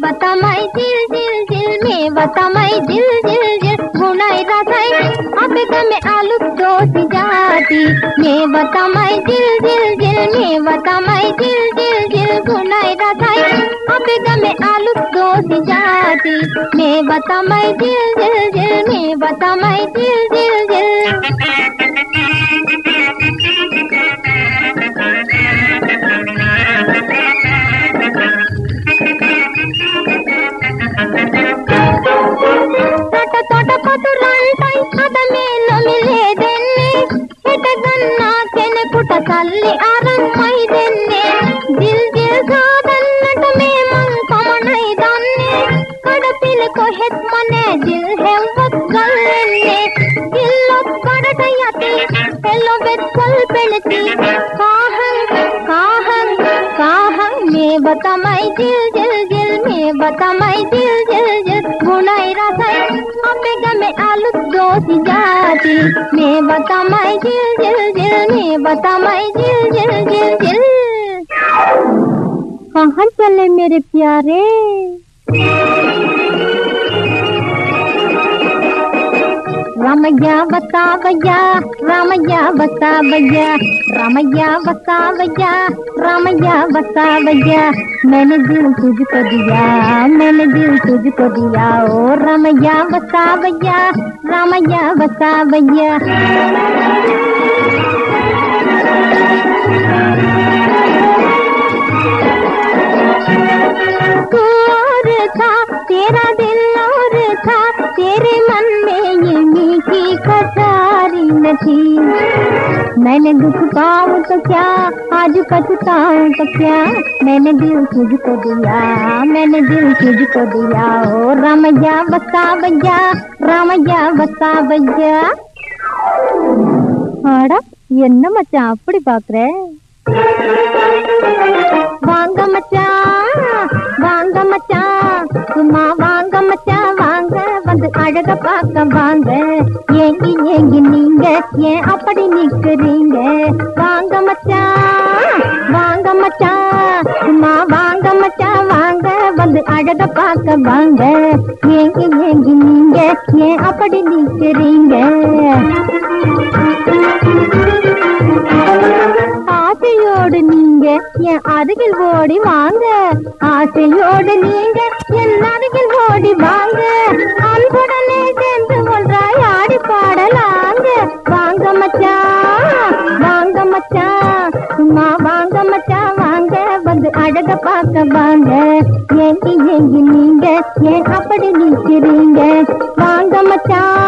बतमाई दिल दिल दिल में बतमाई दिल दिल दिल। गुनाई रासाई, अबे गमे आलू दोसी जाती में बतमाई दिल दिल दिल में बतमाई दिल दिल दिल। गुनाई रासाई, अबे गमे आलू दोसी जाती में बतमाई दिल दिल दिल में बतमाई दिल दिल दिल। ಕಲ್ಲಿ ಅರನ್ ಕೊಯ್ದೆನ್ನೆ ದಿಲ್ ದಿಲ್ ಗಾದನ್ನಟ ಮೇ ಮಂಕ ಮನೈದನ್ನೆ ಕಡಪಿಲ ಕೊಹೆತ್ ಮನೆ ದಿಲ್ ಹೆಂಬತ್ ಗಲ್ಲೆನ್ನೆ ಇಲ್ಲೊತ್ ಕಡಟ ಯತಿ ಎಲ್ಲೋ ಬೆತ್ ಕಲ್ ಬೆಳತಿ ಕಾಹಂ ಕಾಹಂ ಕಾಹಂ ಮೇ ಬತಮೈ ದಿಲ್ ದಿಲ್ ದಿಲ್ ಮೇ ಬತಮೈ ದಿಲ್ ದಿಲ್ ದಿಲ್ ಗುಣೈ ರಸೈ ಅಪೆಗ ಮೇ ಆಲುತ್ ದೋಸಿ दोसी जाती मैं दिल दिल दिल मैं बतामाई दिल दिल दिल दिल। कहाँ चले मेरे प्यारे? बता भैया, रामैया बता भैया, रामैया बता भैया मैंने दिल तुझको दिया, मैंने दिल तुझको दिया, ओ रामैया बता भैया, रामैया था, तेरा दिल न थी मैंने दुख पाऊं तो क्या आज पछताऊं तो क्या मैंने दिल तुझको दिया मैंने दिल तुझको दिया ओ रामैया बता भैया रामैया बता भैया ஆடா என்ன மச்சான் அப்படி பாக்குற வாங்க மச்சான் வாங்க மச்சான் சும்மா வாங்க மச்சான் வாங்க வந்து அழக பார்க்க வாங்க ஏங்கி ஏங்கி நீங்க ஏன் அப்படி நிக்கிறீங்க வாங்க மச்சான் வாங்க மச்சான் சும்மா வாங்க மச்சான் வாங்க வந்து அழக பார்க்க வாங்க. ஏங்கி ஏங்கி நீங்க ஏன் அப்படி நிக்கிறீங்க ஆசையோடு நீங்க என் அருகில் ஓடி வாங்க. ஆசையோடு நீங்க என் அருகில் ஓடி வாங்க. அன்புடனே அழக பார்க்க வாங்க. ஏங்கி ஏங்கி நீங்க? ஏன் அப்படி நிக்கிறீங்க வாங்க மச்சான்.